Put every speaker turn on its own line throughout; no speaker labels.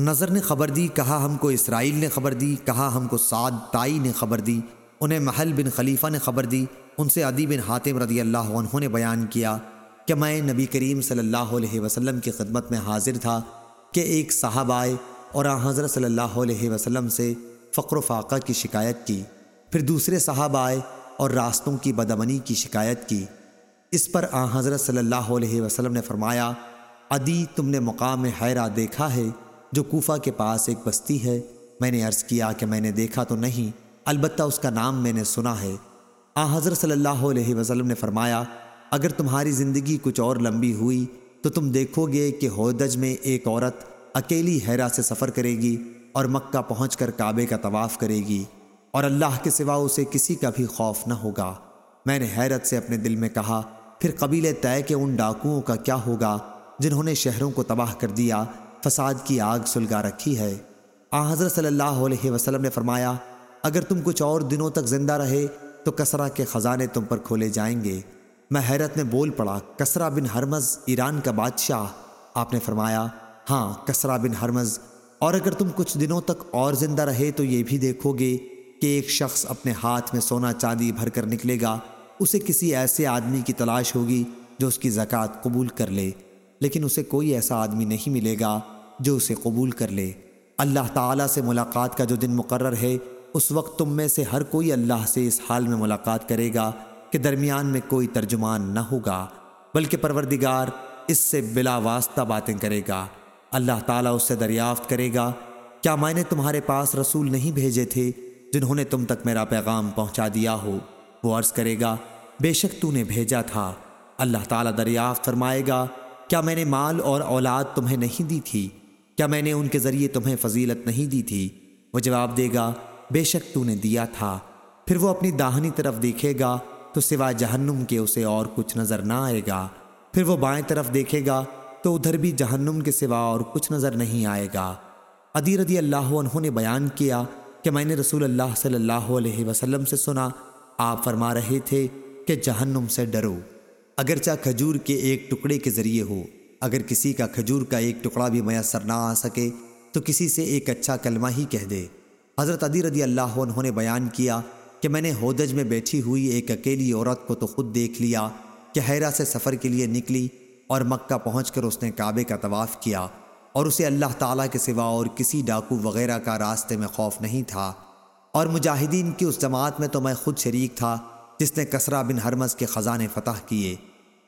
نظر نے خبر دی، کہا ہم کو اسرائیل نے خبر دی، کہا ہم کو سعد تائی نے خبر دی، انہیں محل بن خلیفہ نے خبر دی۔ ان سے عدی بن حاتم رضی اللہ عنہ نے بیان کیا کہ میں نبی کریم صلی اللہ علیہ وسلم کی خدمت میں حاضر تھا کہ ایک صاحب آئے اور آن حضرت صلی اللہ علیہ وسلم سے فقر و فاقہ کی شکایت کی۔ پھر دوسرے صاحب آئے اور راستوں کی بدمنی کی شکایت کی۔ اس پر آن حضرت صلی اللہ علیہ وسلم نے فرمایا، عدی تم نے مقام حیرہ دیکھا ہے جو کوفہ کے پاس ایک بستی ہے، میں نے عرض کیا کہ میں نے دیکھا تو نہیں، البتہ اس کا نام میں نے سنا ہے۔ آ، حضرت صلی اللہ علیہ وسلم نے فرمایا، اگر تمہاری زندگی کچھ اور لمبی ہوئی، تو تم دیکھو گے کہ ہودج میں ایک عورت اکیلی حیرہ سے سفر کرے گی اور مکہ پہنچ کر کعبے کا طواف کرے گی، اور اللہ کے سوا اسے کسی کا بھی خوف نہ ہوگا۔ میں نے حیرت سے اپنے دل میں کہا، پھر قبیل طے کہ ان ڈاکوؤں کا کیا ہوگا جنہوں نے شہروں کو تباہ کر دیا فساد کی آگ سلگا رکھی ہے۔ آ، حضرت صلی اللہ علیہ وسلم نے فرمایا، اگر تم کچھ اور دنوں تک زندہ رہے، تو کسرا کے خزانے تم پر کھولے جائیں گے۔ میں حیرت میں بول پڑا کسرا بن ہرمز، ایران کا بادشاہ۔ آپ نے فرمایا ہاں کسرا بن ہرمز۔ اور اگر تم کچھ دنوں تک اور زندہ رہے، تو یہ بھی دیکھو گے کہ ایک شخص اپنے ہاتھ میں سونا چاندی بھر کر نکلے گا۔ اسے کسی ایسے آدمی کی تلاش ہوگی جو اس کی زکوٰۃ قبول کر لے، لیکن اسے کوئی ایسا آدمی نہیں ملے گا۔ جو اسے قبول کر لے۔ اللہ تعالیٰ سے ملاقات کا جو دن مقرر ہے، اس وقت تم میں سے ہر کوئی اللہ سے اس حال میں ملاقات کرے گا کہ درمیان میں کوئی ترجمان نہ ہوگا، بلکہ پروردگار اس سے بلا واسطہ باتیں کرے گا۔ اللہ تعالیٰ اس سے دریافت کرے گا، کیا میں نے تمہارے پاس رسول نہیں بھیجے تھے جنہوں نے تم تک میرا پیغام پہنچا دیا ہو؟ وہ عرض کرے گا، بے شک تو نے بھیجا تھا۔ اللہ تعالیٰ دریافت فرمائے گا، کیا میں نے مال اور اولاد تمہیں نہیں دی تھی؟ کیا میں نے ان کے ذریعے تمہیں فضیلت نہیں دی تھی؟ وہ جواب دے گا، بے شک تو نے دیا تھا۔ پھر وہ اپنی داہنی طرف دیکھے گا تو سوا جہنم کے اسے اور کچھ نظر نہ آئے گا۔ پھر وہ بائیں طرف دیکھے گا تو ادھر بھی جہنم کے سوا اور کچھ نظر نہیں آئے گا۔ عدی رضی اللہ عنہ نے بیان کیا کہ میں نے رسول اللہ صلی اللہ علیہ وسلم سے سنا، آپ فرما رہے تھے کہ جہنم سے ڈرو، اگرچہ کھجور کے ایک ٹکڑے کے ذریعے ہو۔ اگر کسی کا کھجور کا ایک ٹکڑا بھی میسر نہ آ سکے، تو کسی سے ایک اچھا کلمہ ہی کہہ دے۔ حضرت عدی رضی اللہ عنہ نے بیان کیا کہ میں نے ہودج میں بیٹھی ہوئی ایک اکیلی عورت کو تو خود دیکھ لیا کہ حیرہ سے سفر کے لیے نکلی اور مکہ پہنچ کر اس نے کعبے کا طواف کیا اور اسے اللہ تعالیٰ کے سوا اور کسی ڈاکو وغیرہ کا راستے میں خوف نہیں تھا۔ اور مجاہدین کی اس جماعت میں تو میں خود شریک تھا جس نے کسرا بن حرمز کے خزانے فتح کیے۔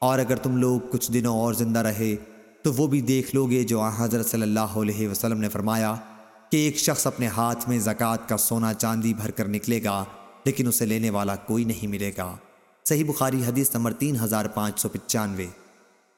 اور اگر تم لوگ کچھ دنوں اور زندہ رہے، تو وہ بھی دیکھ لو گے جو آن حضرت صلی اللہ علیہ وسلم نے فرمایا کہ ایک شخص اپنے ہاتھ میں زکوٰۃ کا سونا چاندی بھر کر نکلے گا، لیکن اسے لینے والا کوئی نہیں ملے گا۔ صحیح بخاری حدیث نمبر تین ہزار پانچ سو پچانوے۔